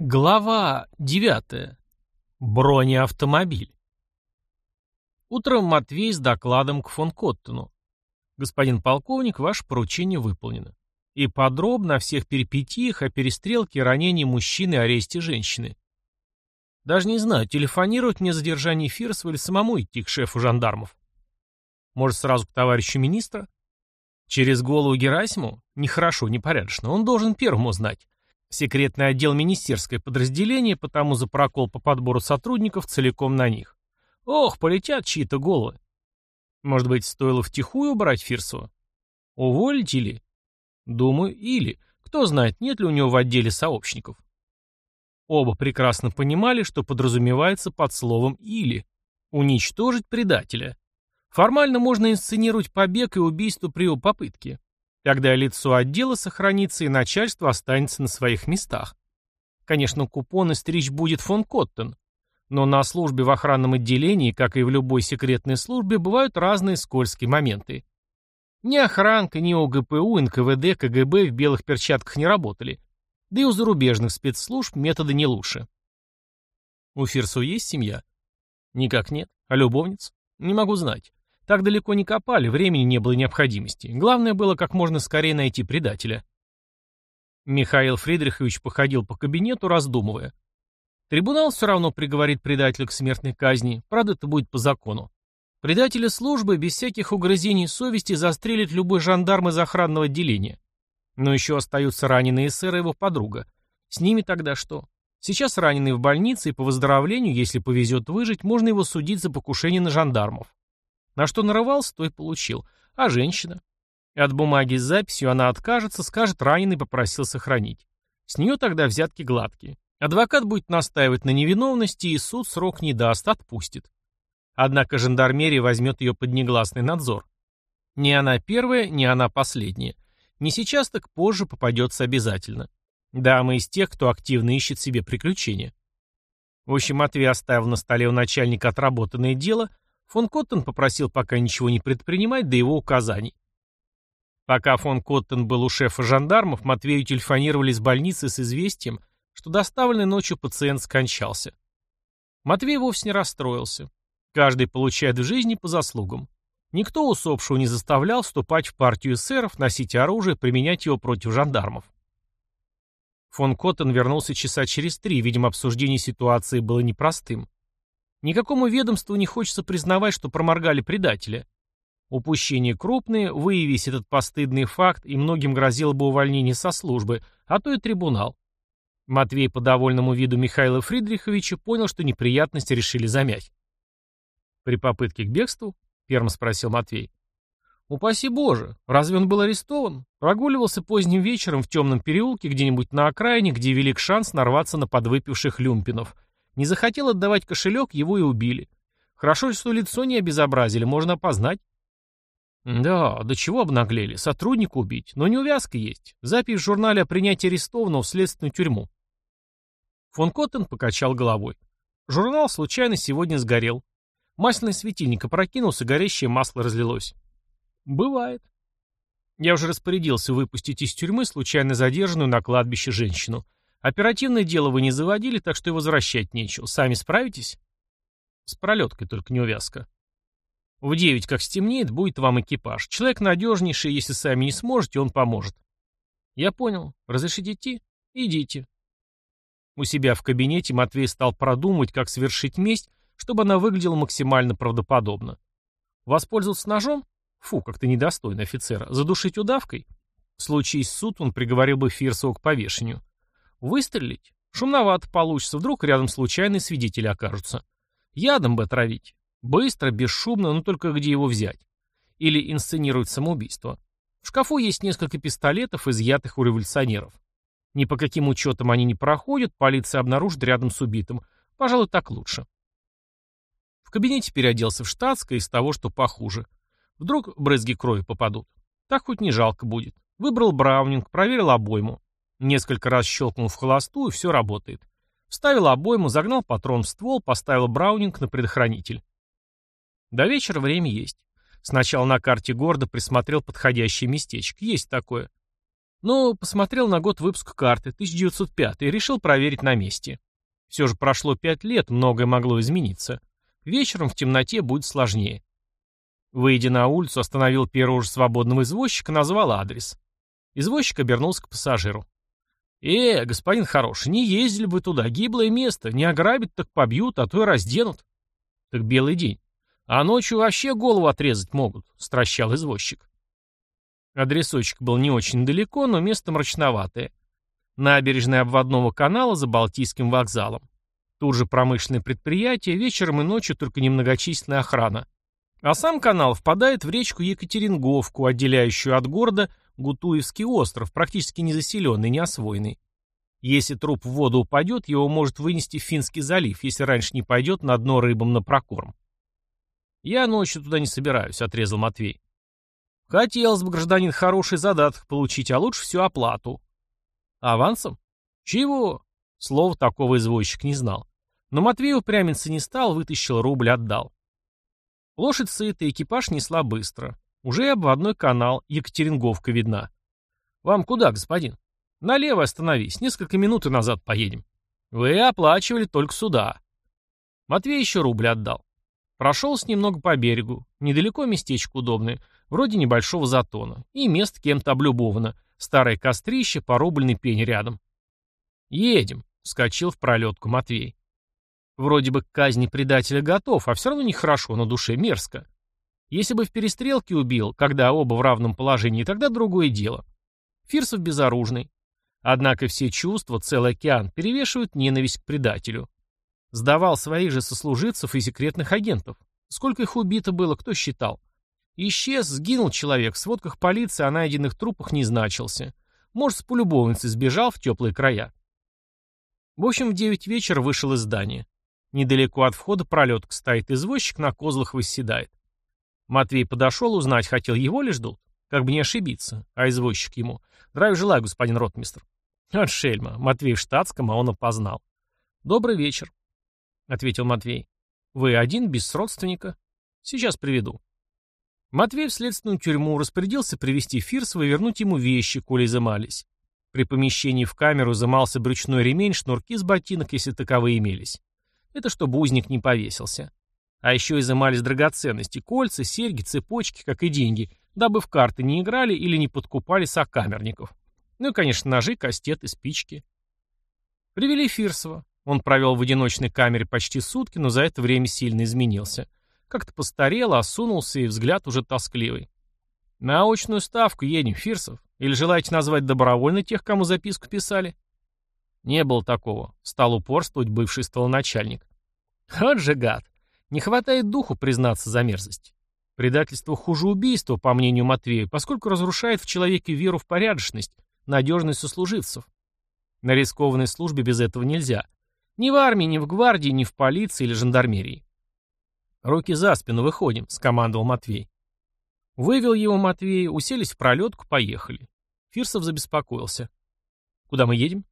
Глава 9. Бронеавтомобиль. Утром Матвей с докладом к фон Коттену. Господин полковник, ваше поручение выполнено. И подробно о всех перипетиях, о перестрелке, ранении мужчины аресте женщины. Даже не знаю, телефонировать мне задержание Фирсова или самому идти к шефу жандармов. Может, сразу к товарищу министра? Через голову Герасиму? Нехорошо, непорядочно. Он должен первым узнать. Секретный отдел министерское подразделение, потому за прокол по подбору сотрудников целиком на них. Ох, полетят чьи-то головы. Может быть, стоило втихую убрать Фирсова? Уволить или? Думаю, или. Кто знает, нет ли у него в отделе сообщников. Оба прекрасно понимали, что подразумевается под словом «или». Уничтожить предателя. Формально можно инсценировать побег и убийство при его попытке. Тогда лицо отдела сохранится и начальство останется на своих местах. Конечно, купоны стричь будет фон Коттен. Но на службе в охранном отделении, как и в любой секретной службе, бывают разные скользкие моменты. Ни охранка, ни ОГПУ, НКВД, КГБ в белых перчатках не работали. Да и у зарубежных спецслужб методы не лучше. У Фирсу есть семья? Никак нет. А любовниц? Не могу знать. Так далеко не копали, времени не было необходимости. Главное было как можно скорее найти предателя. Михаил Фридрихович походил по кабинету, раздумывая. Трибунал все равно приговорит предателя к смертной казни, правда, это будет по закону. Предателя службы без всяких угрызений совести застрелит любой жандарм из охранного отделения. Но еще остаются раненые эсеры и его подруга. С ними тогда что? Сейчас раненый в больнице, и по выздоровлению, если повезет выжить, можно его судить за покушение на жандармов. На что нарывался, то и получил. А женщина? От бумаги с записью она откажется, скажет, раненый попросил сохранить. С нее тогда взятки гладкие. Адвокат будет настаивать на невиновности, и суд срок не даст, отпустит. Однако жандармерия возьмет ее под негласный надзор. Не она первая, не она последняя. Не сейчас, так позже попадется обязательно. Дама из тех, кто активно ищет себе приключения. В общем, Матвей оставил на столе у начальника отработанное дело, Фон Коттен попросил пока ничего не предпринимать до его указаний. Пока фон Коттен был у шефа жандармов, Матвею телефонировали из больницы с известием, что доставленный ночью пациент скончался. Матвей вовсе не расстроился. Каждый получает в жизни по заслугам. Никто усопшего не заставлял вступать в партию эсеров, носить оружие, применять его против жандармов. Фон Коттен вернулся часа через три, видимо, обсуждение ситуации было непростым. Никакому ведомству не хочется признавать, что проморгали предателя. Упущения крупные, выявись этот постыдный факт, и многим грозило бы увольнение со службы, а то и трибунал. Матвей по довольному виду Михаила Фридриховича понял, что неприятности решили замять. «При попытке к бегству?» — первым спросил Матвей. «Упаси Боже! Разве он был арестован? Прогуливался поздним вечером в темном переулке где-нибудь на окраине, где велик шанс нарваться на подвыпивших люмпинов. Не захотел отдавать кошелек, его и убили. Хорошо, что лицо не обезобразили, можно опознать. Да, до чего обнаглели, сотрудника убить, но неувязка есть. Запись в журнале о принятии арестованного в следственную тюрьму. Фон Коттен покачал головой. Журнал случайно сегодня сгорел. Масляный светильник опрокинулся, горящее масло разлилось. Бывает. Я уже распорядился выпустить из тюрьмы случайно задержанную на кладбище женщину. Оперативное дело вы не заводили, так что и возвращать нечего. Сами справитесь? С пролеткой только неувязка. В девять, как стемнеет, будет вам экипаж. Человек надежнейший, если сами не сможете, он поможет. Я понял. Разрешите идти? Идите. У себя в кабинете Матвей стал продумывать, как совершить месть, чтобы она выглядела максимально правдоподобно. Воспользоваться ножом? Фу, как-то недостойно офицера. Задушить удавкой? В случае с суд он приговорил бы Фирсова к повешению. Выстрелить? Шумновато получится, вдруг рядом случайные свидетели окажутся. Ядом бы отравить. Быстро, бесшумно, но только где его взять? Или инсценировать самоубийство. В шкафу есть несколько пистолетов, изъятых у революционеров. Ни по каким учетам они не проходят, полиция обнаружит рядом с убитым. Пожалуй, так лучше. В кабинете переоделся в штатское из того, что похуже. Вдруг брызги крови попадут. Так хоть не жалко будет. Выбрал браунинг, проверил обойму. Несколько раз щелкнул в холостую, все работает. Вставил обойму, загнал патрон в ствол, поставил браунинг на предохранитель. До вечера время есть. Сначала на карте города присмотрел подходящее местечко. Есть такое. Но посмотрел на год выпуска карты, 1905, и решил проверить на месте. Все же прошло пять лет, многое могло измениться. Вечером в темноте будет сложнее. Выйдя на улицу, остановил первого же свободного извозчика, назвал адрес. Извозчик обернулся к пассажиру. «Э, господин хороший, не ездили бы туда, гиблое место, не ограбят, так побьют, а то и разденут». «Так белый день. А ночью вообще голову отрезать могут», — стращал извозчик. Адресочек был не очень далеко, но место мрачноватое. Набережная обводного канала за Балтийским вокзалом. Тут же промышленное предприятие, вечером и ночью только немногочисленная охрана. А сам канал впадает в речку Екатеринговку, отделяющую от города Гутуевский остров, практически незаселенный, неосвоенный. Если труп в воду упадет, его может вынести в Финский залив, если раньше не пойдет на дно рыбам на прокорм. «Я ночью туда не собираюсь», — отрезал Матвей. «Хотелось бы, гражданин, хороший задаток получить, а лучше всю оплату». «Авансом?» «Чего?» Слова такого извозчик не знал. Но Матвей упрямиться не стал, вытащил рубль, отдал. Лошадь сыта, экипаж несла быстро. Уже обводной канал, Екатеринговка видна. «Вам куда, господин?» «Налево остановись, несколько минут и назад поедем». «Вы оплачивали только сюда». Матвей еще рубль отдал. Прошелся немного по берегу. Недалеко местечко удобное, вроде небольшого затона. И место кем-то облюбовано. Старое кострище, порубленный пень рядом. «Едем», — вскочил в пролетку Матвей. Вроде бы к казни предателя готов, а все равно нехорошо, на душе мерзко. Если бы в перестрелке убил, когда оба в равном положении, тогда другое дело. Фирсов безоружный. Однако все чувства, целый океан, перевешивают ненависть к предателю. Сдавал своих же сослуживцев и секретных агентов. Сколько их убито было, кто считал? Исчез, сгинул человек, в сводках полиции о найденных трупах не значился. Может, с полюбовницей сбежал в теплые края. В общем, в девять вечера вышел из здания. Недалеко от входа пролетка стоит, извозчик на козлах восседает. Матвей подошел, узнать хотел, его ли ждут? Как бы не ошибиться. А извозчик ему. Здравия желаю, господин ротмистр. От шельма. Матвей в штатском, а он опознал. Добрый вечер, ответил Матвей. Вы один, без родственника? Сейчас приведу. Матвей в следственную тюрьму распорядился привести Фирсова и вернуть ему вещи, коли изымались. При помещении в камеру изымался брючной ремень, шнурки с ботинок, если таковые имелись. Это чтобы узник не повесился. А еще изымались драгоценности, кольца, серьги, цепочки, как и деньги, дабы в карты не играли или не подкупали сокамерников. Ну и, конечно, ножи, кастеты, спички. Привели Фирсова. Он провел в одиночной камере почти сутки, но за это время сильно изменился. Как-то постарел, осунулся, и взгляд уже тоскливый. «На очную ставку едем, Фирсов. Или желаете назвать добровольно тех, кому записку писали?» «Не было такого», — стал упорствовать бывший столоначальник. «Вот же гад! Не хватает духу признаться за мерзость. Предательство хуже убийства, по мнению Матвея, поскольку разрушает в человеке веру в порядочность, надежность сослуживцев. На рискованной службе без этого нельзя. Ни в армии, ни в гвардии, ни в полиции или жандармерии. «Руки за спину, выходим», — скомандовал Матвей. Вывел его Матвей, уселись в пролетку, поехали. Фирсов забеспокоился. «Куда мы едем?»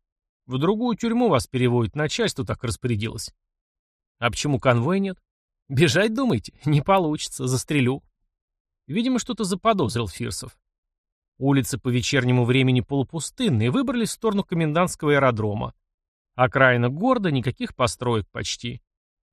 «В другую тюрьму вас переводят, начальство так распорядилось». «А почему конвоя нет?» «Бежать, думаете? Не получится, застрелю». Видимо, что-то заподозрил Фирсов. Улицы по вечернему времени полупустынные, выбрались в сторону комендантского аэродрома. Окраина города, никаких построек почти.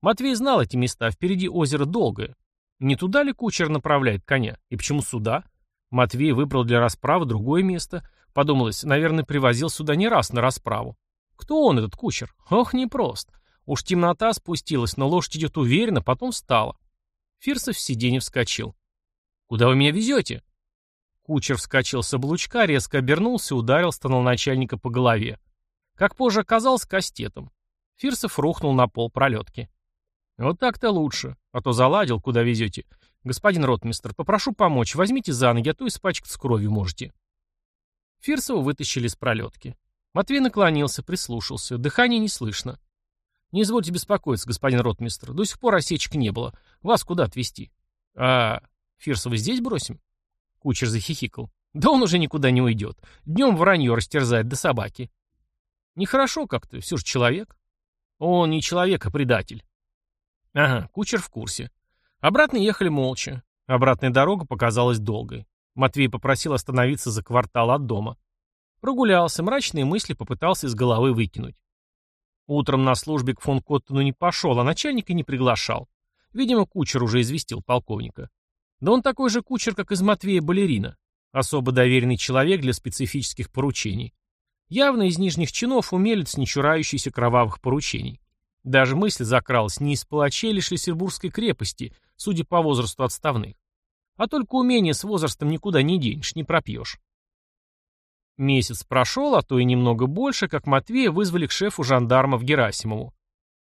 Матвей знал эти места, впереди озеро Долгое. Не туда ли кучер направляет коня? И почему сюда? Матвей выбрал для расправы другое место. Подумалось, наверное, привозил сюда не раз на расправу. Кто он, этот кучер? Ох, непрост. Уж темнота спустилась, но лошадь идет уверенно, потом встала. Фирсов в сиденье вскочил. «Куда вы меня везете?» Кучер вскочил с облучка, резко обернулся, ударил становначальника по голове. Как позже оказалось, кастетом. Фирсов рухнул на пол пролетки. «Вот так-то лучше, а то заладил, куда везете. Господин ротмистр, попрошу помочь, возьмите за ноги, а то испачкаться кровью можете». Фирсова вытащили с пролетки. Матвей наклонился, прислушался. Дыхания не слышно. «Не извольте беспокоиться, господин ротмистр. До сих пор осечек не было. Вас куда отвезти?» «А Фирсова здесь бросим?» Кучер захихикал. «Да он уже никуда не уйдет. Днем вранье растерзает до собаки». «Нехорошо как-то, все же человек». «Он не человек, а предатель». «Ага, кучер в курсе». Обратно ехали молча. Обратная дорога показалась долгой. Матвей попросил остановиться за квартал от дома. Прогулялся, мрачные мысли попытался из головы выкинуть. Утром на службе к фон Коттону не пошел, а начальника не приглашал. Видимо, кучер уже известил полковника. Да он такой же кучер, как из Матвея Балерина. Особо доверенный человек для специфических поручений. Явно из нижних чинов умелец, не чурающийся кровавых поручений. Даже мысль закралась не из палачей или Шлиссельбургской крепости, судя по возрасту отставных. А только умение с возрастом никуда не денешь, не пропьешь. Месяц прошел, а то и немного больше, как Матвея вызвали к шефу жандармов Герасимову.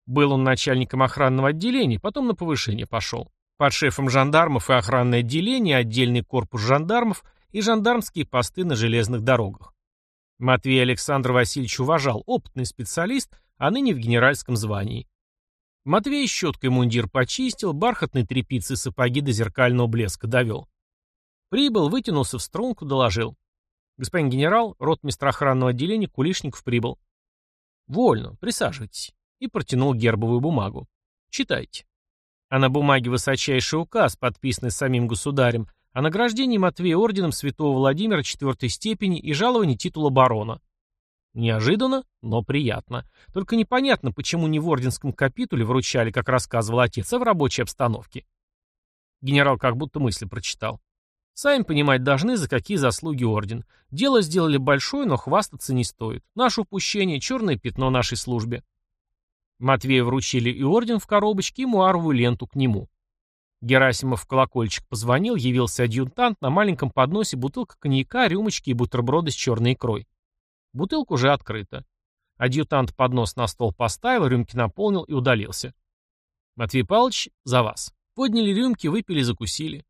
Был он начальником охранного отделения, потом на повышение пошел. Под шефом жандармов и охранное отделение, отдельный корпус жандармов и жандармские посты на железных дорогах. Матвей Александр Васильевич уважал, опытный специалист, а ныне в генеральском звании. Матвей щеткой мундир почистил, бархатные тряпицы сапоги до зеркального блеска довел. Прибыл, вытянулся в струнку, доложил. Господин генерал, ротмистр охранного отделения Кулишников прибыл. Вольно, присаживайтесь. И протянул гербовую бумагу. Читайте. А на бумаге высочайший указ, подписанный самим государем, о награждении Матвея орденом святого Владимира четвертой степени и жаловании титула барона. Неожиданно, но приятно. Только непонятно, почему не в орденском капитуле вручали, как рассказывал отец, а в рабочей обстановке. Генерал как будто мысли прочитал. Сами понимать должны, за какие заслуги орден. Дело сделали большое, но хвастаться не стоит. Наше упущение — черное пятно нашей службе. Матвею вручили и орден в коробочке, и муаровую ленту к нему. Герасимов в колокольчик позвонил, явился адъютант, на маленьком подносе бутылка коньяка, рюмочки и бутерброды с черной икрой. Бутылка уже открыта. Адъютант поднос на стол поставил, рюмки наполнил и удалился. Матвей Павлович, за вас. Подняли рюмки, выпили, закусили.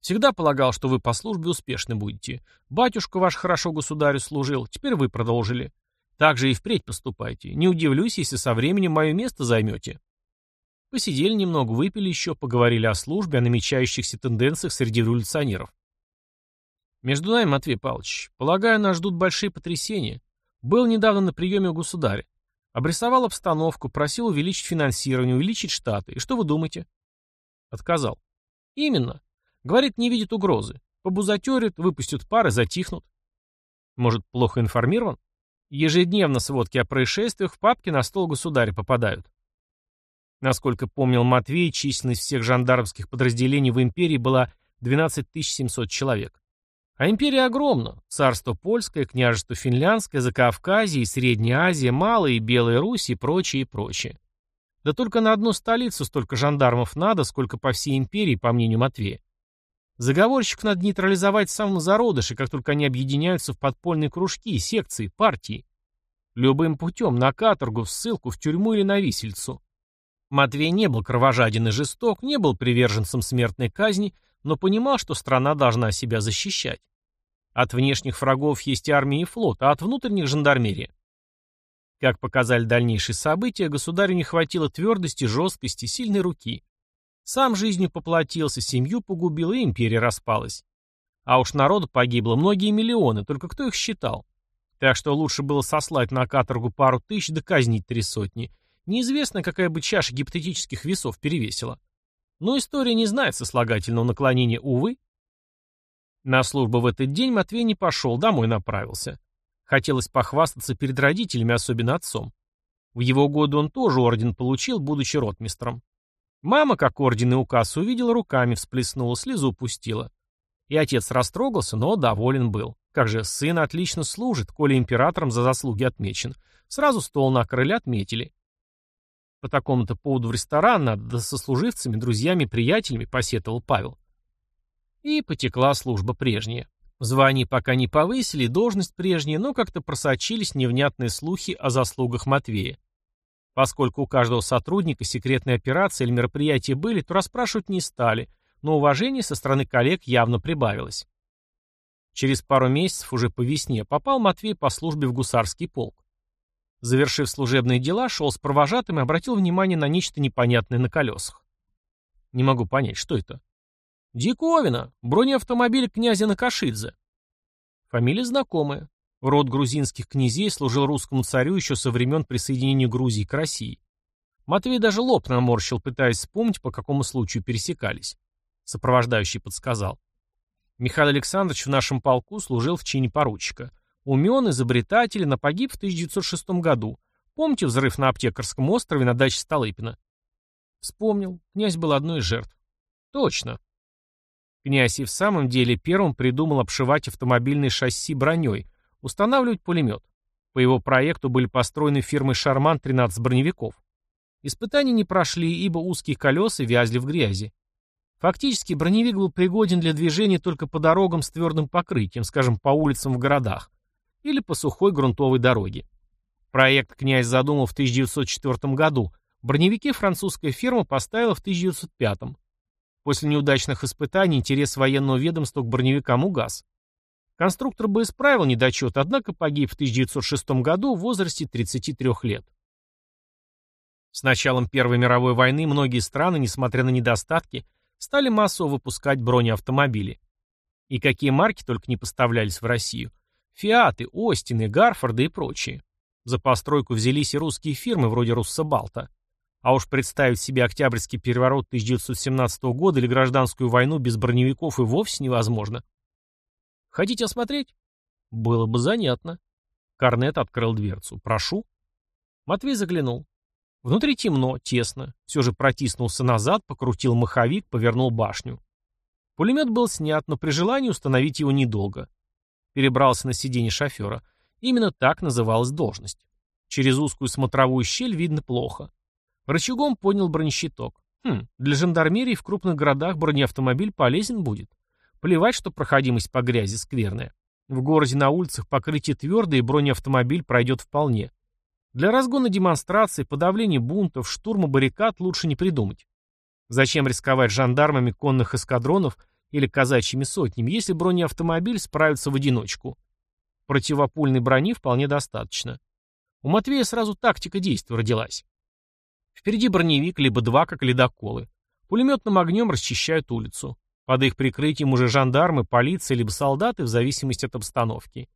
Всегда полагал, что вы по службе успешны будете. Батюшка ваш хорошо государю служил, теперь вы продолжили. Так же и впредь поступайте. Не удивлюсь, если со временем мое место займете. Посидели немного, выпили еще, поговорили о службе, о намечающихся тенденциях среди революционеров. Между нами, Матвей Павлович, полагаю, нас ждут большие потрясения. Был недавно на приеме у государя. Обрисовал обстановку, просил увеличить финансирование, увеличить штаты. И что вы думаете? Отказал. Именно. Говорит, не видит угрозы. Побузатерят, выпустят пары, затихнут. Может, плохо информирован? Ежедневно сводки о происшествиях в папке на стол государя попадают. Насколько помнил Матвей, численность всех жандармских подразделений в империи была 12 700 человек. А империя огромна. Царство Польское, княжество Финляндское, Закавказье, Средняя Азия, Малая и Белая Русь и прочее, и прочее. Да только на одну столицу столько жандармов надо, сколько по всей империи, по мнению Матвея. Заговорщиков надо нейтрализовать в самом зародыше, как только они объединяются в подпольные кружки, секции, партии. Любым путем, на каторгу, в ссылку, в тюрьму или на висельцу. Матвей не был кровожаден и жесток, не был приверженцем смертной казни, но понимал, что страна должна себя защищать. От внешних врагов есть армия и флот, а от внутренних – жандармерия. Как показали дальнейшие события, государю не хватило твердости, жесткости, сильной руки. Сам жизнью поплатился, семью погубил, и империя распалась. А уж народу погибло многие миллионы, только кто их считал? Так что лучше было сослать на каторгу пару тысяч да казнить три сотни – Неизвестно, какая бы чаша гипотетических весов перевесила. Но история не знает сослагательного наклонения, увы. На службу в этот день Матвей не пошел, домой направился. Хотелось похвастаться перед родителями, особенно отцом. В его годы он тоже орден получил, будучи ротмистром. Мама, как орден и указ увидела, руками всплеснула, слезу пустила. И отец растрогался, но доволен был. Как же, сын отлично служит, коли императором за заслуги отмечен. Сразу стол накрыли, отметили. По такому-то поводу в ресторан надо, да со служивцами, друзьями, приятелями, посетовал Павел. И потекла служба прежняя. В пока не повысили, должность прежняя, но как-то просочились невнятные слухи о заслугах Матвея. Поскольку у каждого сотрудника секретные операции или мероприятия были, то расспрашивать не стали, но уважение со стороны коллег явно прибавилось. Через пару месяцев, уже по весне, попал Матвей по службе в гусарский полк. Завершив служебные дела, шел с провожатым и обратил внимание на нечто непонятное на колесах. Не могу понять, что это. Диковина! Бронеавтомобиль князя Накашидзе. Фамилия знакомая. Род грузинских князей служил русскому царю еще со времен присоединения Грузии к России. Матвей даже лоб наморщил, пытаясь вспомнить, по какому случаю пересекались. Сопровождающий подсказал. Михаил Александрович в нашем полку служил в чине поручика. Умен, изобретатель, но погиб в 1906 году. Помните взрыв на Аптекарском острове на даче Столыпина? Вспомнил. Князь был одной из жертв. Точно. Князь и в самом деле первым придумал обшивать автомобильные шасси броней, устанавливать пулемет. По его проекту были построены фирмой «Шарман» 13 броневиков. Испытания не прошли, ибо узкие колеса вязли в грязи. Фактически броневик был пригоден для движения только по дорогам с твердым покрытием, скажем, по улицам в городах, или по сухой грунтовой дороге. Проект князь задумал в 1904 году, броневики французская фирма поставила в 1905. После неудачных испытаний интерес военного ведомства к броневикам угас. Конструктор бы исправил недочет, однако погиб в 1906 году в возрасте 33 лет. С началом Первой мировой войны многие страны, несмотря на недостатки, стали массово выпускать бронеавтомобили. И какие марки только не поставлялись в Россию. Фиаты, Остины, Гарфорды и прочие. За постройку взялись и русские фирмы вроде Руссобалта. А уж представить себе Октябрьский переворот 1917 года или гражданскую войну без броневиков и вовсе невозможно. Хотите осмотреть? Было бы занятно. Корнет открыл дверцу. Прошу. Матвей заглянул. Внутри темно, тесно. Все же протиснулся назад, покрутил маховик, повернул башню. Пулемет был снят, но при желании установить его недолго. Перебрался на сиденье шофера. Именно так называлась должность. Через узкую смотровую щель видно плохо. Рычагом поднял бронещиток. Хм, для жандармерии в крупных городах бронеавтомобиль полезен будет. Плевать, что проходимость по грязи скверная. В городе на улицах покрытие твердое, и бронеавтомобиль пройдет вполне. Для разгона демонстраций, подавления бунтов, штурма баррикад лучше не придумать. Зачем рисковать жандармами конных эскадронов или казачьими сотнями, если бронеавтомобиль справится в одиночку? Противопульной брони вполне достаточно. У Матвея сразу тактика действия родилась. Впереди броневик, либо два, как ледоколы. Пулеметным огнем расчищают улицу. Под их прикрытием уже жандармы, полиция, либо солдаты, в зависимости от обстановки.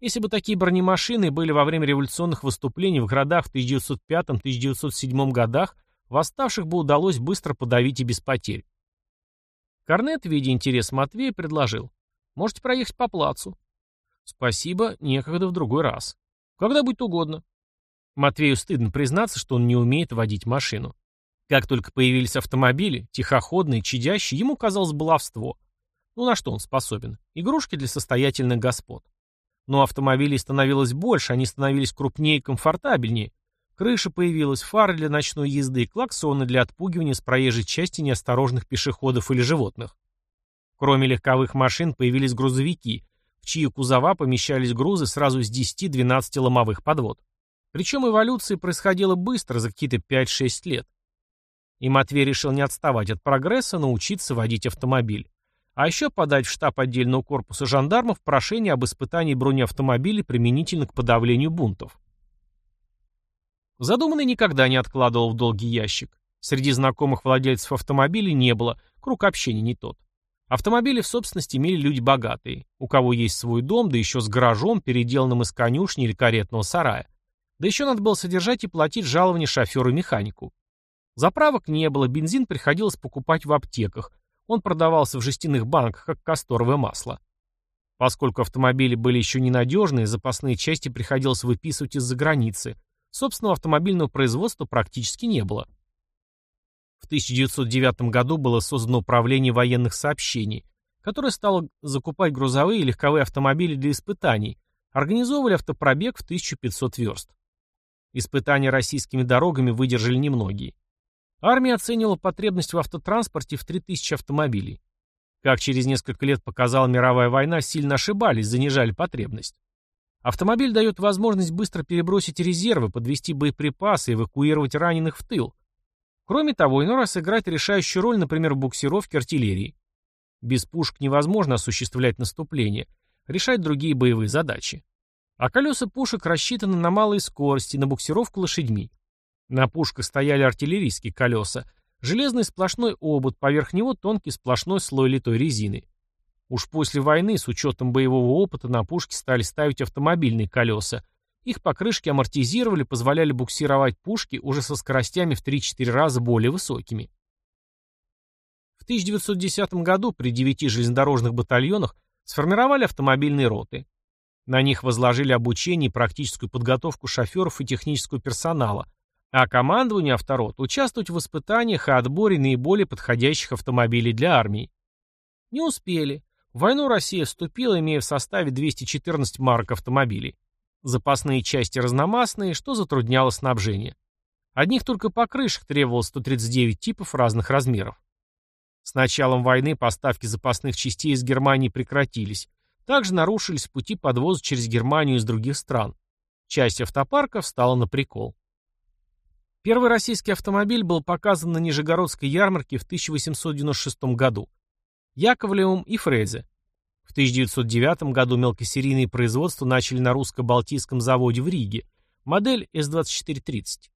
Если бы такие бронемашины были во время революционных выступлений в городах в 1905-1907 годах, восставших бы удалось быстро подавить и без потерь. Корнет, видя интерес Матвея, предложил. «Можете проехать по плацу». «Спасибо, некогда в другой раз. Когда будет угодно». Матвею стыдно признаться, что он не умеет водить машину. Как только появились автомобили, тихоходные, чадящие, ему казалось баловство. Ну на что он способен? Игрушки для состоятельных господ. Но автомобилей становилось больше, они становились крупнее и комфортабельнее. Крыша появилась, фары для ночной езды, клаксоны для отпугивания с проезжей части неосторожных пешеходов или животных. Кроме легковых машин появились грузовики, в чьи кузова помещались грузы сразу с 10-12 ломовых подвод. Причем эволюция происходила быстро, за какие-то 5-6 лет. И Матвей решил не отставать от прогресса, научиться водить автомобиль. А еще подать в штаб отдельного корпуса жандармов прошение об испытании бронеавтомобилей применительно к подавлению бунтов. Задуманный никогда не откладывал в долгий ящик. Среди знакомых владельцев автомобилей не было, круг общения не тот. Автомобили в собственности имели люди богатые, у кого есть свой дом, да еще с гаражом, переделанным из конюшни или каретного сарая. Да еще надо было содержать и платить жалование шоферу и механику. Заправок не было, бензин приходилось покупать в аптеках. Он продавался в жестяных банках, как касторовое масло. Поскольку автомобили были еще ненадежные, запасные части приходилось выписывать из-за границы. Собственного автомобильного производства практически не было. В 1909 году было создано управление военных сообщений, которое стало закупать грузовые и легковые автомобили для испытаний, организовывали автопробег в 1500 верст. Испытания российскими дорогами выдержали немногие. Армия оценивала потребность в автотранспорте в 3000 автомобилей. Как через несколько лет показала мировая война, сильно ошибались, занижали потребность. Автомобиль дает возможность быстро перебросить резервы, подвести боеприпасы, эвакуировать раненых в тыл. Кроме того, иной раз играть решающую роль, например, в буксировке артиллерии. Без пушек невозможно осуществлять наступление, решать другие боевые задачи. А колеса пушек рассчитаны на малые скорости, на буксировку лошадьми. На пушках стояли артиллерийские колеса, железный сплошной обод, поверх него тонкий сплошной слой литой резины. Уж после войны, с учетом боевого опыта, на пушки стали ставить автомобильные колеса. Их покрышки амортизировали, позволяли буксировать пушки уже со скоростями в 3-4 раза более высокими. В 1910 году при девяти железнодорожных батальонах сформировали автомобильные роты. На них возложили обучение и практическую подготовку шоферов и технического персонала, а командованию авторот участвовать в испытаниях и отборе наиболее подходящих автомобилей для армии. Не успели. В войну Россия вступила, имея в составе 214 марок автомобилей. Запасные части разномастные, что затрудняло снабжение. Одних только покрышек требовалось 139 типов разных размеров. С началом войны поставки запасных частей из Германии прекратились. Также нарушились пути подвоза через Германию из других стран. Часть автопарка встала на прикол. Первый российский автомобиль был показан на Нижегородской ярмарке в 1896 году. Яковлевым и Фрезе. В 1909 году мелкосерийные производства начали на русско-балтийском заводе в Риге, модель С-2430.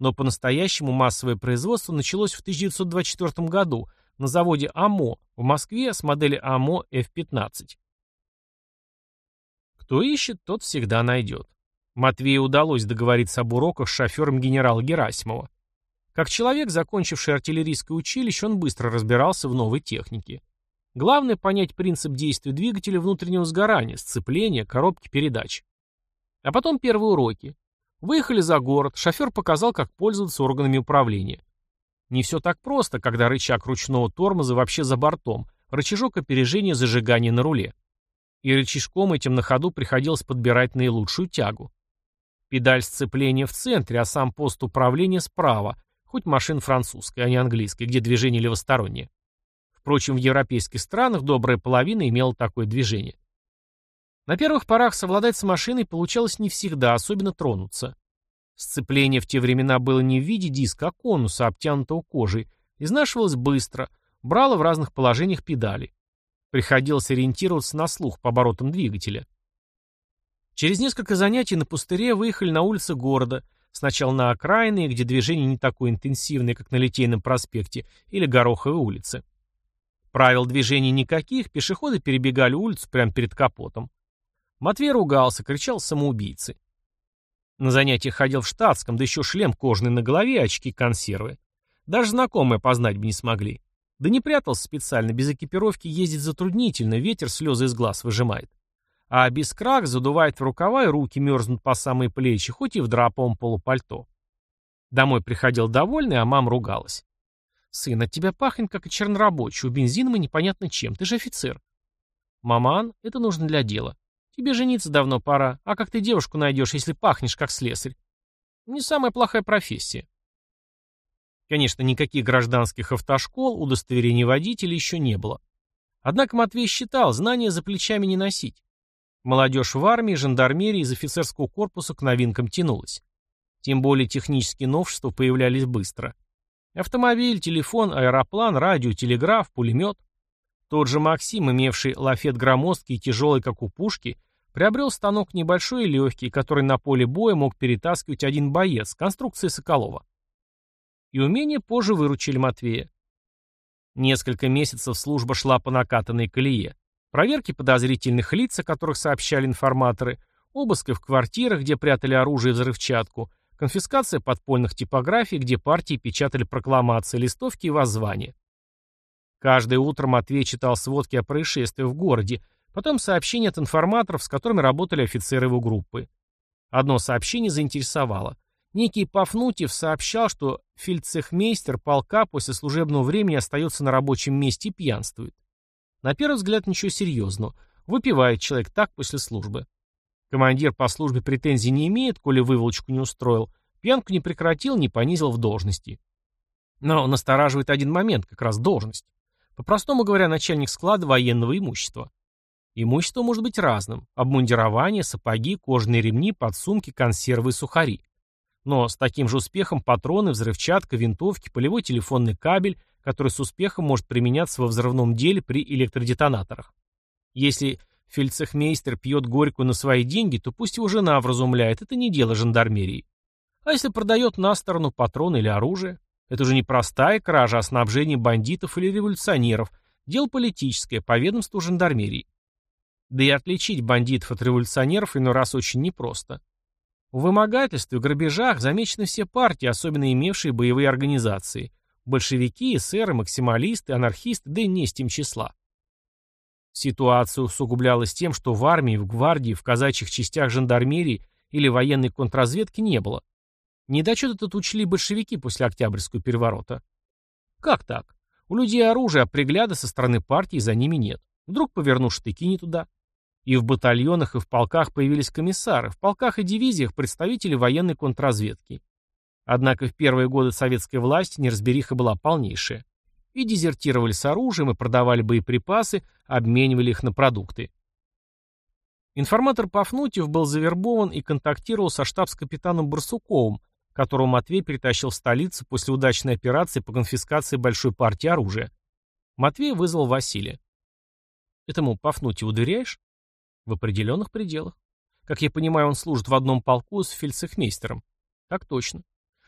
Но по-настоящему массовое производство началось в 1924 году на заводе АМО в Москве с модели АМО F-15. Кто ищет, тот всегда найдет. Матвею удалось договориться об уроках с шофером генерала Герасимова. Как человек, закончивший артиллерийское училище, он быстро разбирался в новой технике. Главное понять принцип действия двигателя внутреннего сгорания, сцепления, коробки передач. А потом первые уроки. Выехали за город, шофер показал, как пользоваться органами управления. Не все так просто, когда рычаг ручного тормоза вообще за бортом, рычажок опережения зажигания на руле. И рычажком этим на ходу приходилось подбирать наилучшую тягу. Педаль сцепления в центре, а сам пост управления справа, хоть машина французская, а не английская, где движение левостороннее. Впрочем, в европейских странах добрая половина имела такое движение. На первых порах совладать с машиной получалось не всегда, особенно тронуться. Сцепление в те времена было не в виде диска, а конуса, обтянутого кожей, изнашивалось быстро, брало в разных положениях педали. Приходилось ориентироваться на слух по оборотам двигателя. Через несколько занятий на пустыре выехали на улицы города, сначала на окраины, где движение не такое интенсивное, как на Литейном проспекте или Гороховой улице. Правил движения никаких, пешеходы перебегали улицу прямо перед капотом. Матвей ругался, кричал самоубийцы. На занятиях ходил в штатском, да еще шлем кожаный на голове, очки консервы. Даже знакомые познать бы не смогли. Да не прятался специально, без экипировки ездить затруднительно, ветер слезы из глаз выжимает. А без крак задувает в рукава и руки мерзнут по самые плечи, хоть и в драповом полупальто. Домой приходил довольный, а мама ругалась. «Сын, от тебя пахнет, как и чернорабочий, у бензином и непонятно чем, ты же офицер». «Маман, это нужно для дела. Тебе жениться давно пора, а как ты девушку найдешь, если пахнешь, как слесарь?» «Не самая плохая профессия». Конечно, никаких гражданских автошкол, удостоверений водителя еще не было. Однако Матвей считал, знания за плечами не носить. Молодежь в армии, жандармерии из офицерского корпуса к новинкам тянулась. Тем более технические новшества появлялись быстро. Автомобиль, телефон, аэроплан, радио, телеграф, пулемет. Тот же Максим, имевший лафет громоздкий и тяжелый, как у пушки, приобрел станок небольшой и легкий, который на поле боя мог перетаскивать один боец, конструкции Соколова. И умения позже выручили Матвея. Несколько месяцев служба шла по накатанной колее. Проверки подозрительных лиц, о которых сообщали информаторы, обыски в квартирах, где прятали оружие и взрывчатку, Конфискация подпольных типографий, где партии печатали прокламации, листовки и воззвания. Каждое утро Матвей читал сводки о происшествиях в городе, потом сообщения от информаторов, с которыми работали офицеры его группы. Одно сообщение заинтересовало. Некий Пафнутьев сообщал, что фельдцехмейстер полка после служебного времени остается на рабочем месте и пьянствует. На первый взгляд ничего серьезного. Выпивает человек так после службы. Командир по службе претензий не имеет, коли выволочку не устроил, пьянку не прекратил, не понизил в должности. Но настораживает один момент, как раз должность. По-простому говоря, начальник склада военного имущества. Имущество может быть разным. Обмундирование, сапоги, кожаные ремни, подсумки, консервы и сухари. Но с таким же успехом патроны, взрывчатка, винтовки, полевой телефонный кабель, который с успехом может применяться во взрывном деле при электродетонаторах. Если Фельдцехмейстер пьет горькую на свои деньги, то пусть его жена вразумляет, это не дело жандармерии. А если продает на сторону патроны или оружие? Это уже не простая кража, а снабжение бандитов или революционеров. Дело политическое, по ведомству жандармерии. Да и отличить бандитов от революционеров иной раз очень непросто. В вымогательстве, грабежах замечены все партии, особенно имевшие боевые организации. Большевики, эсеры, максималисты, анархисты, да и не с тем числа. Ситуация усугублялась тем, что в армии, в гвардии, в казачьих частях жандармерии или военной контрразведки не было. Недочет этот учли большевики после Октябрьского переворота. Как так? У людей оружие, а пригляда со стороны партии за ними нет. Вдруг поверну штыки не туда. И в батальонах, и в полках появились комиссары, в полках и дивизиях представители военной контрразведки. Однако в первые годы советской власти неразбериха была полнейшая и дезертировали с оружием, и продавали боеприпасы, обменивали их на продукты. Информатор Пафнутьев был завербован и контактировал со штабс-капитаном Барсуковым, которого Матвей притащил в столицу после удачной операции по конфискации большой партии оружия. Матвей вызвал Василия. «Этому Пафнутьеву доверяешь?» «В определенных пределах. Как я понимаю, он служит в одном полку с фельдцехмейстером». «Так точно.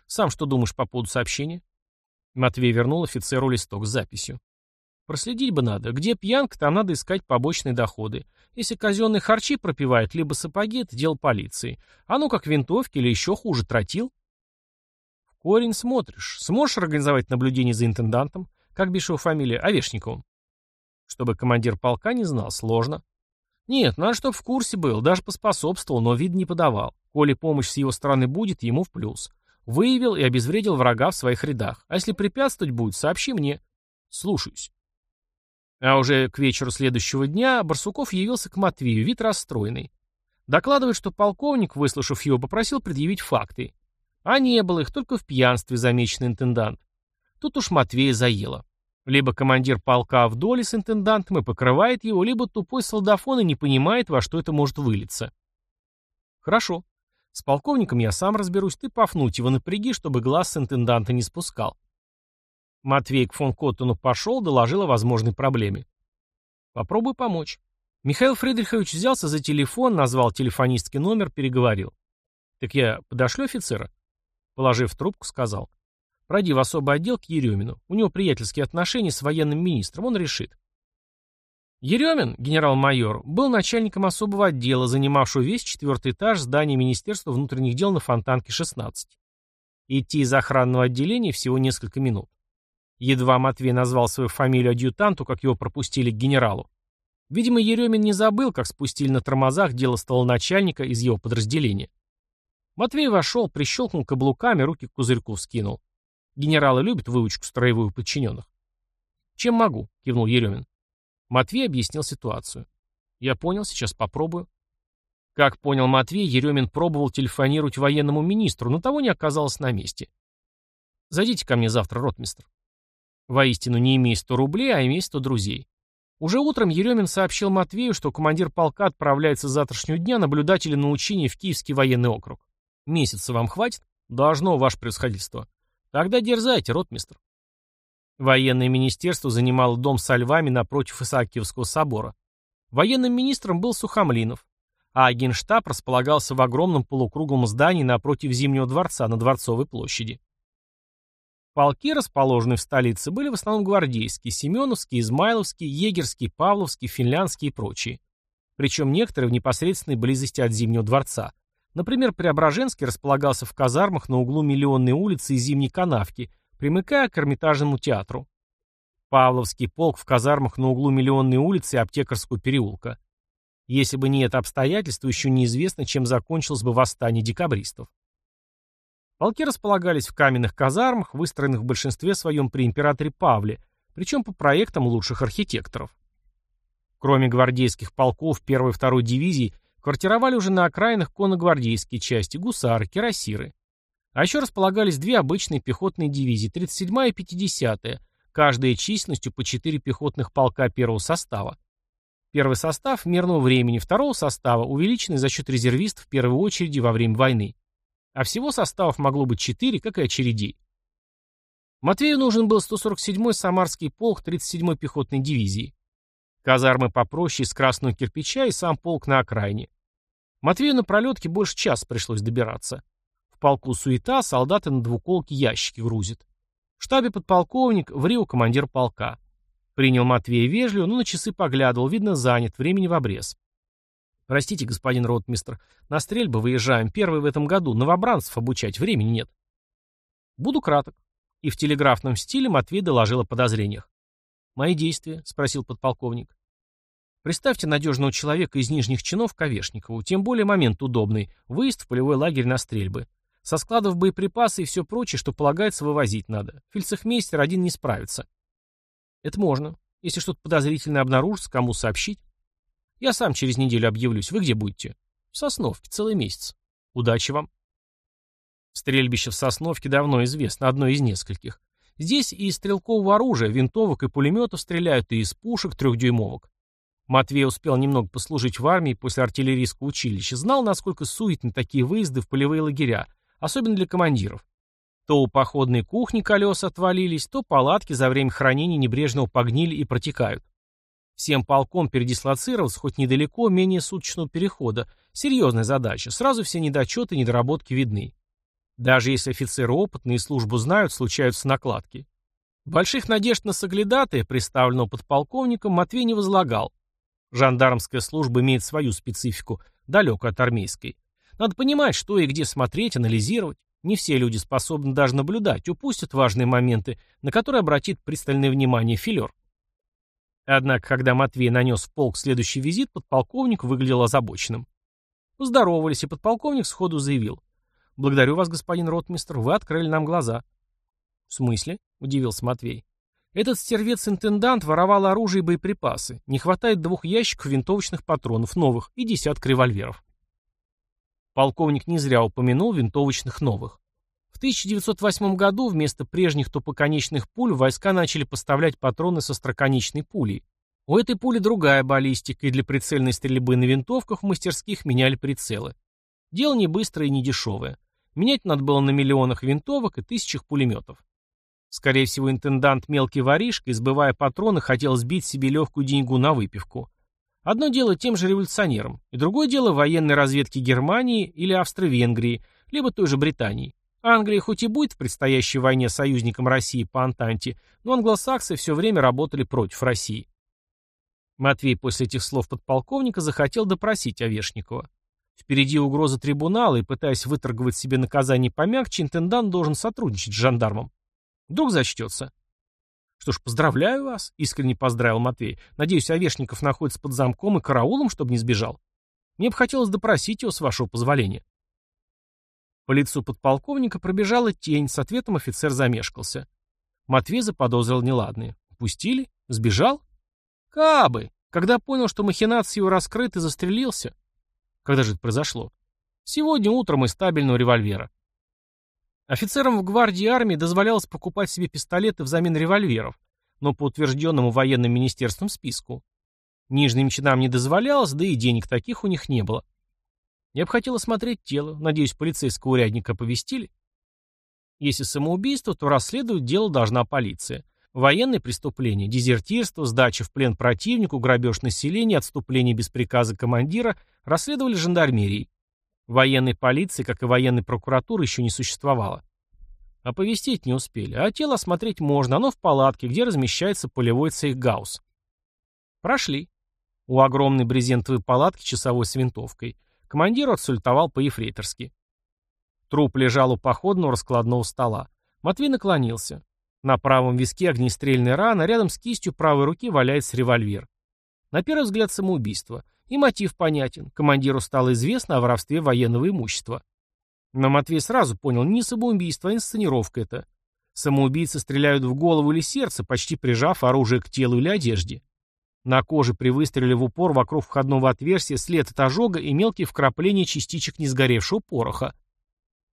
Сам что думаешь по поводу сообщения?» Матвей вернул офицеру листок с записью. Проследить бы надо. Где пьянка, там надо искать побочные доходы. Если казенные харчи пропивает, либо сапоги, это дело полиции. А ну как винтовки или еще хуже, тротил. В корень смотришь. Сможешь организовать наблюдение за интендантом? Как бишь его фамилия? Овешниковым. Чтобы командир полка не знал, сложно. Нет, надо, чтоб в курсе был, даже поспособствовал, но вид не подавал. Коли помощь с его стороны будет, ему в плюс. Выявил и обезвредил врага в своих рядах. А если препятствовать будет, сообщи мне. Слушаюсь. А уже к вечеру следующего дня Барсуков явился к Матвею, вид расстроенный. Докладывает, что полковник, выслушав его, попросил предъявить факты. А не было их, только в пьянстве замечен интендант. Тут уж Матвея заело. Либо командир полка в доле с интендантом и покрывает его, либо тупой солдафон и не понимает, во что это может вылиться. Хорошо. С полковником я сам разберусь, ты его напряги, чтобы глаз с интенданта не спускал. Матвей к фон Коттону пошел, доложил о возможной проблеме. Попробуй помочь. Михаил Фридрихович взялся за телефон, назвал телефонистский номер, переговорил. Так я подошлю офицера? Положив трубку, сказал. Пройди в особый отдел к Еремину. У него приятельские отношения с военным министром, он решит. Еремин, генерал-майор, был начальником особого отдела, занимавшего весь четвертый этаж здания Министерства внутренних дел на Фонтанке 16. Идти из охранного отделения всего несколько минут. Едва Матвей назвал свою фамилию адъютанту, как его пропустили к генералу. Видимо, Еремин не забыл, как спустили на тормозах дело стало начальника из его подразделения. Матвей вошел, прищелкнул каблуками, руки к кузырьку вскинул. Генералы любят выучку строевую подчиненных. «Чем могу?» — кивнул Еремин. Матвей объяснил ситуацию. «Я понял, сейчас попробую». Как понял Матвей, Еремин пробовал телефонировать военному министру, но того не оказалось на месте. «Зайдите ко мне завтра, ротмистр». Воистину, не имей 100 рублей, а имей 100 друзей. Уже утром Еремин сообщил Матвею, что командир полка отправляется с завтрашнего дня наблюдателя на учение в Киевский военный округ. Месяца вам хватит? Должно, ваше превосходительство. Тогда дерзайте, ротмистр. Военное министерство занимало дом со львами напротив Исаакиевского собора. Военным министром был Сухомлинов, а генштаб располагался в огромном полукруглом здании напротив Зимнего дворца на Дворцовой площади. Полки, расположенные в столице, были в основном гвардейские, семеновские, измайловские, егерские, павловские, финляндские и прочие. Причем некоторые в непосредственной близости от Зимнего дворца. Например, Преображенский располагался в казармах на углу Миллионной улицы и Зимней канавки, примыкая к Эрмитажному театру. Павловский полк в казармах на углу Миллионной улицы и Аптекарского переулка. Если бы не это обстоятельство, еще неизвестно, чем закончилось бы восстание декабристов. Полки располагались в каменных казармах, выстроенных в большинстве своем при императоре Павле, причем по проектам лучших архитекторов. Кроме гвардейских полков 1 и 2 дивизий, квартировали уже на окраинах конногвардейские части, гусары, кирасиры. А еще располагались две обычные пехотные дивизии, 37-я и 50-я, каждая численностью по 4 пехотных полка первого состава. Первый состав мирного времени, второго состава увеличенный за счет резервистов в первой очереди во время войны. А всего составов могло быть 4, как и очередей. Матвею нужен был 147-й Самарский полк 37-й пехотной дивизии. Казармы попроще из красного кирпича и сам полк на окраине. Матвею на пролетке больше часа пришлось добираться. В полку суета, солдаты на двуколке ящики грузят. В штабе подполковник, в Рио командир полка. Принял Матвея вежливо, но на часы поглядывал, видно, занят, времени в обрез. «Простите, господин ротмистр, на стрельбы выезжаем, первый в этом году, новобранцев обучать, времени нет». «Буду краток». И в телеграфном стиле Матвей доложил о подозрениях. «Мои действия?» — спросил подполковник. Представьте надежного человека из нижних чинов Ковешникову, тем более момент удобный, выезд в полевой лагерь на стрельбы. Со складов боеприпасы и все прочее, что полагается, вывозить надо. Фельдцехмейстер один не справится. Это можно. Если что-то подозрительное обнаружится, кому сообщить? Я сам через неделю объявлюсь. Вы где будете? В Сосновке, целый месяц. Удачи вам. Стрельбище в Сосновке давно известно, одно из нескольких. Здесь и из стрелкового оружия, винтовок и пулеметов стреляют, и из пушек трехдюймовок. Матвей успел немного послужить в армии после артиллерийского училища, знал, насколько суетны такие выезды в полевые лагеря, особенно для командиров. То у походной кухни колеса отвалились, то палатки за время хранения небрежного погнили и протекают. Всем полком передислоцироваться хоть недалеко, менее суточного перехода. Серьезная задача, сразу все недочеты и недоработки видны. Даже если офицеры опытные и службу знают, случаются накладки. Больших надежд на соглядатая, представленного подполковником, Матвей не возлагал. Жандармская служба имеет свою специфику, далекую от армейской. Надо понимать, что и где смотреть, анализировать. Не все люди способны даже наблюдать, упустят важные моменты, на которые обратит пристальное внимание филер. Однако, когда Матвей нанес в полк следующий визит, подполковник выглядел озабоченным. Поздоровались, и подполковник сходу заявил. «Благодарю вас, господин ротмистр, вы открыли нам глаза». «В смысле?» — удивился Матвей. «Этот стервец-интендант воровал оружие и боеприпасы. Не хватает двух ящиков винтовочных патронов, новых, и десяток револьверов». Полковник не зря упомянул винтовочных новых. В 1908 году вместо прежних тупоконечных пуль войска начали поставлять патроны со строконечной пулей. У этой пули другая баллистика, и для прицельной стрельбы на винтовках в мастерских меняли прицелы. Дело не быстрое и не дешевое. Менять надо было на миллионах винтовок и тысячах пулеметов. Скорее всего, интендант мелкий воришка, избывая патроны, хотел сбить себе легкую деньгу на выпивку. Одно дело тем же революционерам, и другое дело военной разведки Германии или Австро-Венгрии, либо той же Британии. Англия хоть и будет в предстоящей войне союзником России по Антанте, но англосаксы все время работали против России. Матвей после этих слов подполковника захотел допросить Овешникова. Впереди угроза трибунала, и, пытаясь выторговать себе наказание помягче, интендант должен сотрудничать с жандармом. Вдруг зачтется. «Что ж, поздравляю вас», — искренне поздравил Матвей. «Надеюсь, Овешников находится под замком и караулом, чтобы не сбежал. Мне бы хотелось допросить его, с вашего позволения». По лицу подполковника пробежала тень, с ответом офицер замешкался. Матвей заподозрил неладное. «Пустили? Сбежал?» «Кабы!» Когда понял, что махинации его раскрыты, застрелился. Когда же это произошло? Сегодня утром из стабильного револьвера. Офицерам в гвардии армии дозволялось покупать себе пистолеты взамен револьверов, но по утвержденному военным министерством списку. Нижним чинам не дозволялось, да и денег таких у них не было. Я бы хотел осмотреть тело, надеюсь, полицейского урядника оповестили. Если самоубийство, то расследовать дело должна полиция. Военные преступления, дезертирство, сдача в плен противнику, грабеж населения, отступление без приказа командира расследовали жандармерией. Военной полиции, как и военной прокуратуры, еще не существовало. Оповестить не успели, а тело осмотреть можно, оно в палатке, где размещается полевой цех Гаусс. Прошли. У огромной брезентовой палатки часовой с винтовкой. Командир отсультовал по-ефрейторски. Труп лежал у походного раскладного стола. Матвей наклонился. На правом виске огнестрельная рана, рядом с кистью правой руки валяется револьвер. На первый взгляд самоубийство — и мотив понятен. Командиру стало известно о воровстве военного имущества. Но Матвей сразу понял, не самоубийство, а инсценировка это. Самоубийцы стреляют в голову или сердце, почти прижав оружие к телу или одежде. На коже при выстреле в упор вокруг входного отверстия след от ожога и мелкие вкрапления частичек несгоревшего пороха.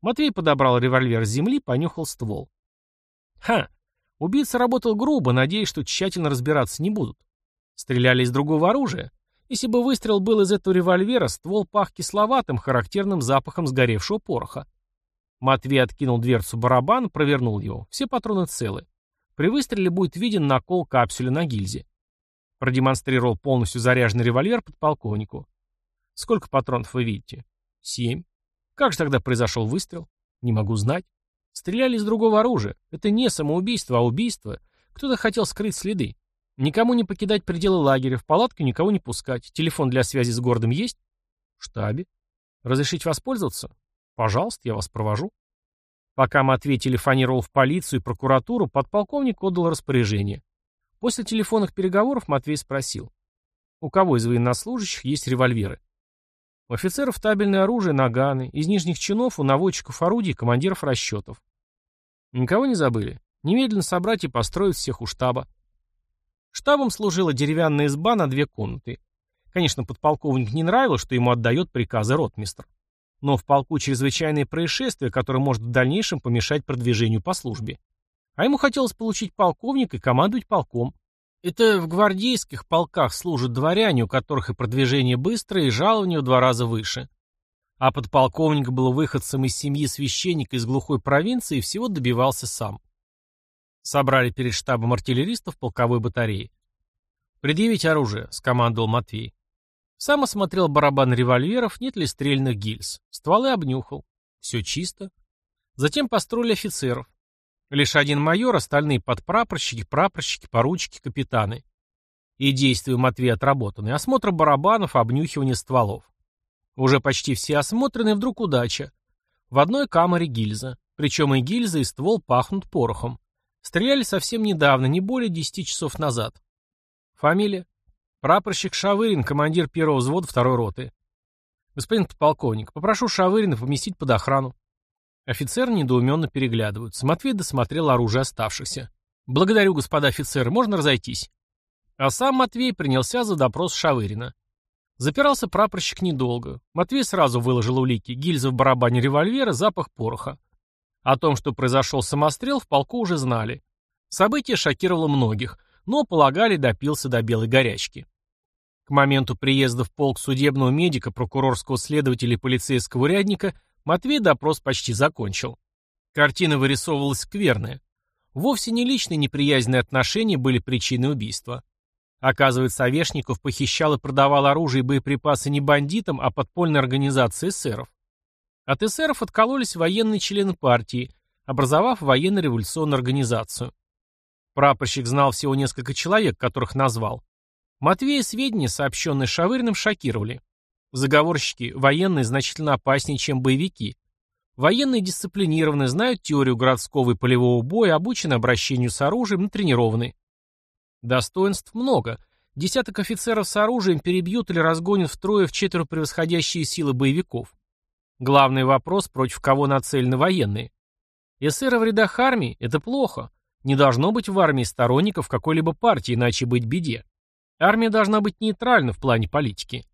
Матвей подобрал револьвер с земли, понюхал ствол. Ха! Убийца работал грубо, надеясь, что тщательно разбираться не будут. Стреляли из другого оружия. Если бы выстрел был из этого револьвера, ствол пах кисловатым, характерным запахом сгоревшего пороха. Матвей откинул дверцу барабана, провернул его. Все патроны целы. При выстреле будет виден накол капсюля на гильзе. Продемонстрировал полностью заряженный револьвер подполковнику. Сколько патронов вы видите? Семь. Как же тогда произошел выстрел? Не могу знать. Стреляли из другого оружия. Это не самоубийство, а убийство. Кто-то хотел скрыть следы. Никому не покидать пределы лагеря, в палатку никого не пускать. Телефон для связи с городом есть? В штабе. Разрешить воспользоваться? Пожалуйста, я вас провожу. Пока Матвей телефонировал в полицию и прокуратуру, подполковник отдал распоряжение. После телефонных переговоров Матвей спросил. У кого из военнослужащих есть револьверы? У офицеров табельное оружие, наганы, из нижних чинов у наводчиков орудий командиров расчетов. Никого не забыли? Немедленно собрать и построить всех у штаба. Штабом служила деревянная изба на две комнаты. Конечно, подполковник не нравилось, что ему отдает приказы ротмистр. Но в полку чрезвычайные происшествия, которое может в дальнейшем помешать продвижению по службе. А ему хотелось получить полковник и командовать полком. Это в гвардейских полках служат дворяне, у которых и продвижение быстрое, и жалование в два раза выше. А подполковник был выходцем из семьи священника из глухой провинции и всего добивался сам. Собрали перед штабом артиллеристов полковой батареи. «Предъявить оружие», — скомандовал Матвей. Сам осмотрел барабан револьверов, нет ли стрельных гильз. Стволы обнюхал. Все чисто. Затем построили офицеров. Лишь один майор, остальные подпрапорщики, прапорщики, поручики, капитаны. И действия Матвея отработаны. Осмотр барабанов, обнюхивание стволов. Уже почти все осмотрены, вдруг удача. В одной камере гильза. Причем и гильза, и ствол пахнут порохом. Стреляли совсем недавно, не более десяти часов назад. Фамилия? Прапорщик Шавырин, командир первого взвода второй роты. Господин подполковник, попрошу Шавырина поместить под охрану. Офицеры недоуменно переглядываются. Матвей досмотрел оружие оставшихся. «Благодарю, господа офицеры, можно разойтись». А сам Матвей принялся за допрос Шавырина. Запирался прапорщик недолго. Матвей сразу выложил улики. Гильза в барабане револьвера, запах пороха. О том, что произошел самострел, в полку уже знали. Событие шокировало многих, но, полагали, допился до белой горячки. К моменту приезда в полк судебного медика, прокурорского следователя и полицейского урядника Матвей допрос почти закончил. Картина вырисовывалась скверная. Вовсе не личные неприязненные отношения были причиной убийства. Оказывается, Овешников похищал и продавал оружие и боеприпасы не бандитам, а подпольной организации эсеров. От эсеров откололись военные члены партии, образовав военно-революционную организацию. Прапорщик знал всего несколько человек, которых назвал. Матвея сведения, сообщенные Шавыриным, шокировали. Заговорщики военные значительно опаснее, чем боевики. Военные дисциплинированы, знают теорию городского и полевого боя, обучены обращению с оружием, натренированы. Достоинств много. Десяток офицеров с оружием перебьют или разгонят втрое в четверо превосходящие силы боевиков. Главный вопрос, против кого нацелены военные. Эсеры в рядах армии – это плохо. Не должно быть в армии сторонников какой-либо партии, иначе быть беде. Армия должна быть нейтральна в плане политики.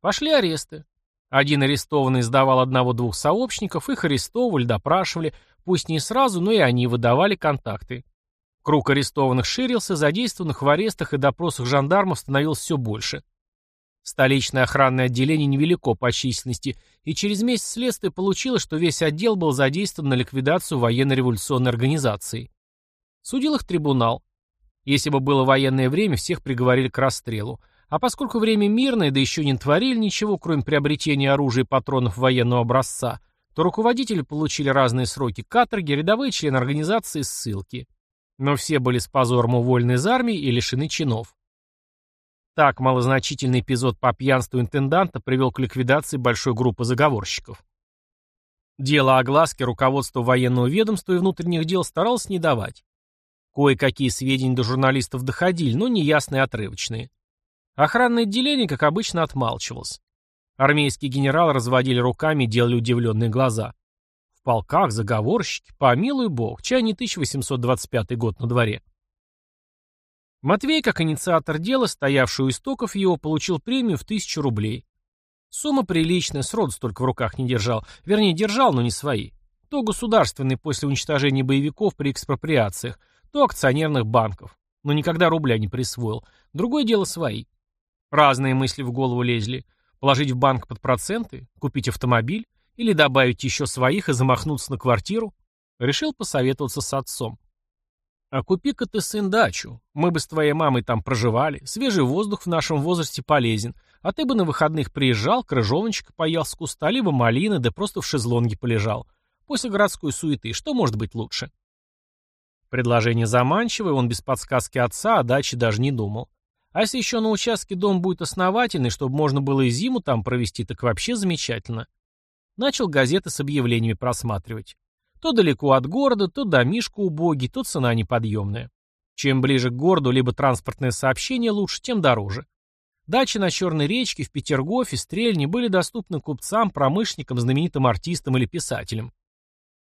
Пошли аресты. Один арестованный сдавал одного-двух сообщников, их арестовывали, допрашивали, пусть не сразу, но и они выдавали контакты. Круг арестованных ширился, задействованных в арестах и допросах жандармов становилось все больше. Столичное охранное отделение невелико по численности, и через месяц следствие получилось, что весь отдел был задействован на ликвидацию военно-революционной организации. Судил их трибунал. Если бы было военное время, всех приговорили к расстрелу. А поскольку время мирное, да еще не творили ничего, кроме приобретения оружия и патронов военного образца, то руководители получили разные сроки каторги, рядовые члены организации ссылки. Но все были с позором уволены из армии и лишены чинов. Так малозначительный эпизод по пьянству интенданта привел к ликвидации большой группы заговорщиков. Дело огласки руководство военного ведомства и внутренних дел старалось не давать. Кое-какие сведения до журналистов доходили, но неясные и отрывочные. Охранное отделение, как обычно, отмалчивалось. Армейские генералы разводили руками и делали удивленные глаза. В полках заговорщики, помилуй бог, чай не 1825 год на дворе. Матвей, как инициатор дела, стоявший у истоков его, получил премию в тысячу рублей. Сумма приличная, сроду столько в руках не держал. Вернее, держал, но не свои. То государственные после уничтожения боевиков при экспроприациях, то акционерных банков. Но никогда рубля не присвоил. Другое дело свои. Разные мысли в голову лезли. Положить в банк под проценты, купить автомобиль или добавить еще своих и замахнуться на квартиру. Решил посоветоваться с отцом. «А купи-ка ты, сын, дачу. Мы бы с твоей мамой там проживали. Свежий воздух в нашем возрасте полезен. А ты бы на выходных приезжал, крыжовничка поел с куста, либо малины, да просто в шезлонге полежал. После городской суеты. Что может быть лучше?» Предложение заманчивое, он без подсказки отца о даче даже не думал. А если еще на участке дом будет основательный, чтобы можно было и зиму там провести, так вообще замечательно. Начал газеты с объявлениями просматривать. То далеко от города, то домишко убогий, то цена неподъемная. Чем ближе к городу, либо транспортное сообщение лучше, тем дороже. Дачи на Черной речке, в Петергофе, Стрельне были доступны купцам, промышленникам, знаменитым артистам или писателям.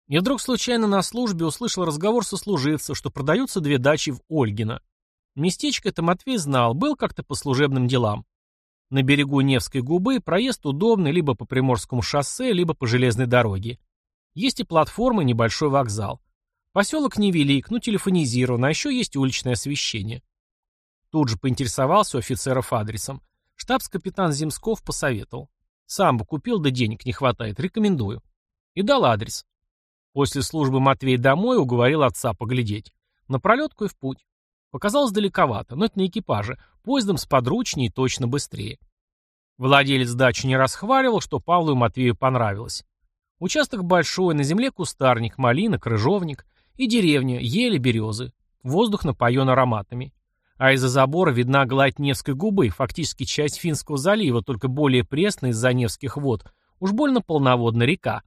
И вдруг случайно на службе услышал разговор со служивцем, что продаются две дачи в Ольгино. Местечко это Матвей знал, был как-то по служебным делам. На берегу Невской губы проезд удобный либо по Приморскому шоссе, либо по железной дороге. Есть и платформа, и небольшой вокзал. Поселок невелик, но телефонизирован, а еще есть уличное освещение. Тут же поинтересовался у офицеров адресом. Штабс-капитан Земсков посоветовал. Сам бы купил, да денег не хватает, рекомендую. И дал адрес. После службы Матвей домой уговорил отца поглядеть. На пролетку и в путь. Показалось далековато, но это на экипаже. Поездом сподручнее и точно быстрее. Владелец дачи не расхваливал, что Павлу и Матвею понравилось. Участок большой, на земле кустарник, малина, крыжовник и деревня, ели, березы. Воздух напоен ароматами. А из-за забора видна гладь Невской губы, фактически часть Финского залива, только более пресная из-за Невских вод. Уж больно полноводная река.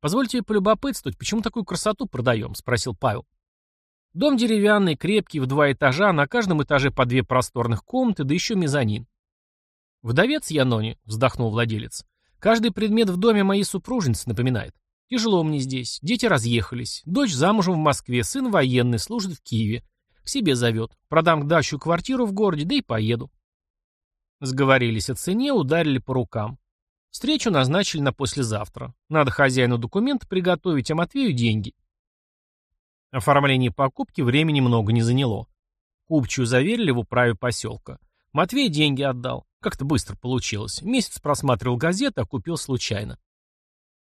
«Позвольте полюбопытствовать, почему такую красоту продаем?» — спросил Павел. Дом деревянный, крепкий, в два этажа, на каждом этаже по две просторных комнаты, да еще мезонин. «Вдовец я, Нони», — вздохнул владелец. «Каждый предмет в доме моей супружницы напоминает. Тяжело мне здесь, дети разъехались, дочь замужем в Москве, сын военный, служит в Киеве. К себе зовет. Продам дачу квартиру в городе, да и поеду». Сговорились о цене, ударили по рукам. Встречу назначили на послезавтра. Надо хозяину документы приготовить, а Матвею деньги. Оформление покупки времени много не заняло. Купчую заверили в управе поселка. Матвей деньги отдал. Как-то быстро получилось. Месяц просматривал газеты, а купил случайно.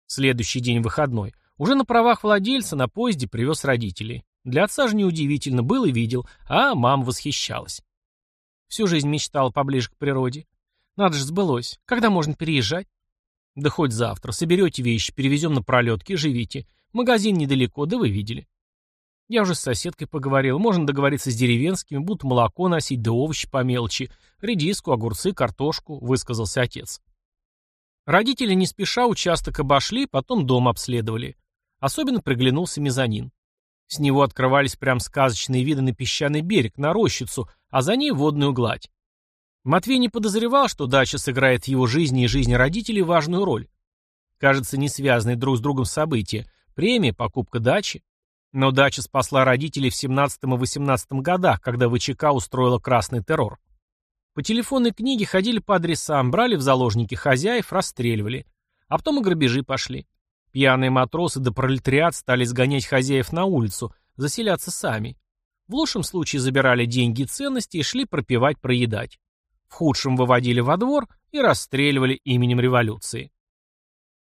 Следующий день выходной. Уже на правах владельца на поезде привез родителей. Для отца же неудивительно, был и видел, а мама восхищалась. Всю жизнь мечтала поближе к природе. Надо же, сбылось. Когда можно переезжать? Да хоть завтра. Соберете вещи, перевезем на пролетки, живите. Магазин недалеко, да вы видели. Я уже с соседкой поговорил. Можно договориться с деревенскими, будут молоко носить, да овощи по мелочи. Редиску, огурцы, картошку, высказался отец. Родители не спеша участок обошли, потом дом обследовали. Особенно приглянулся мезонин. С него открывались прям сказочные виды на песчаный берег, на рощицу, а за ней водную гладь. Матвей не подозревал, что дача сыграет в его жизни и жизни родителей важную роль. Кажется, не связанные друг с другом события. Премия, покупка дачи. Но дача спасла родителей в 17 и 18 годах, когда ВЧК устроила красный террор. По телефонной книге ходили по адресам, брали в заложники хозяев, расстреливали. А потом и грабежи пошли. Пьяные матросы да пролетариат стали сгонять хозяев на улицу, заселяться сами. В лучшем случае забирали деньги и ценности и шли пропивать, проедать. В худшем выводили во двор и расстреливали именем революции.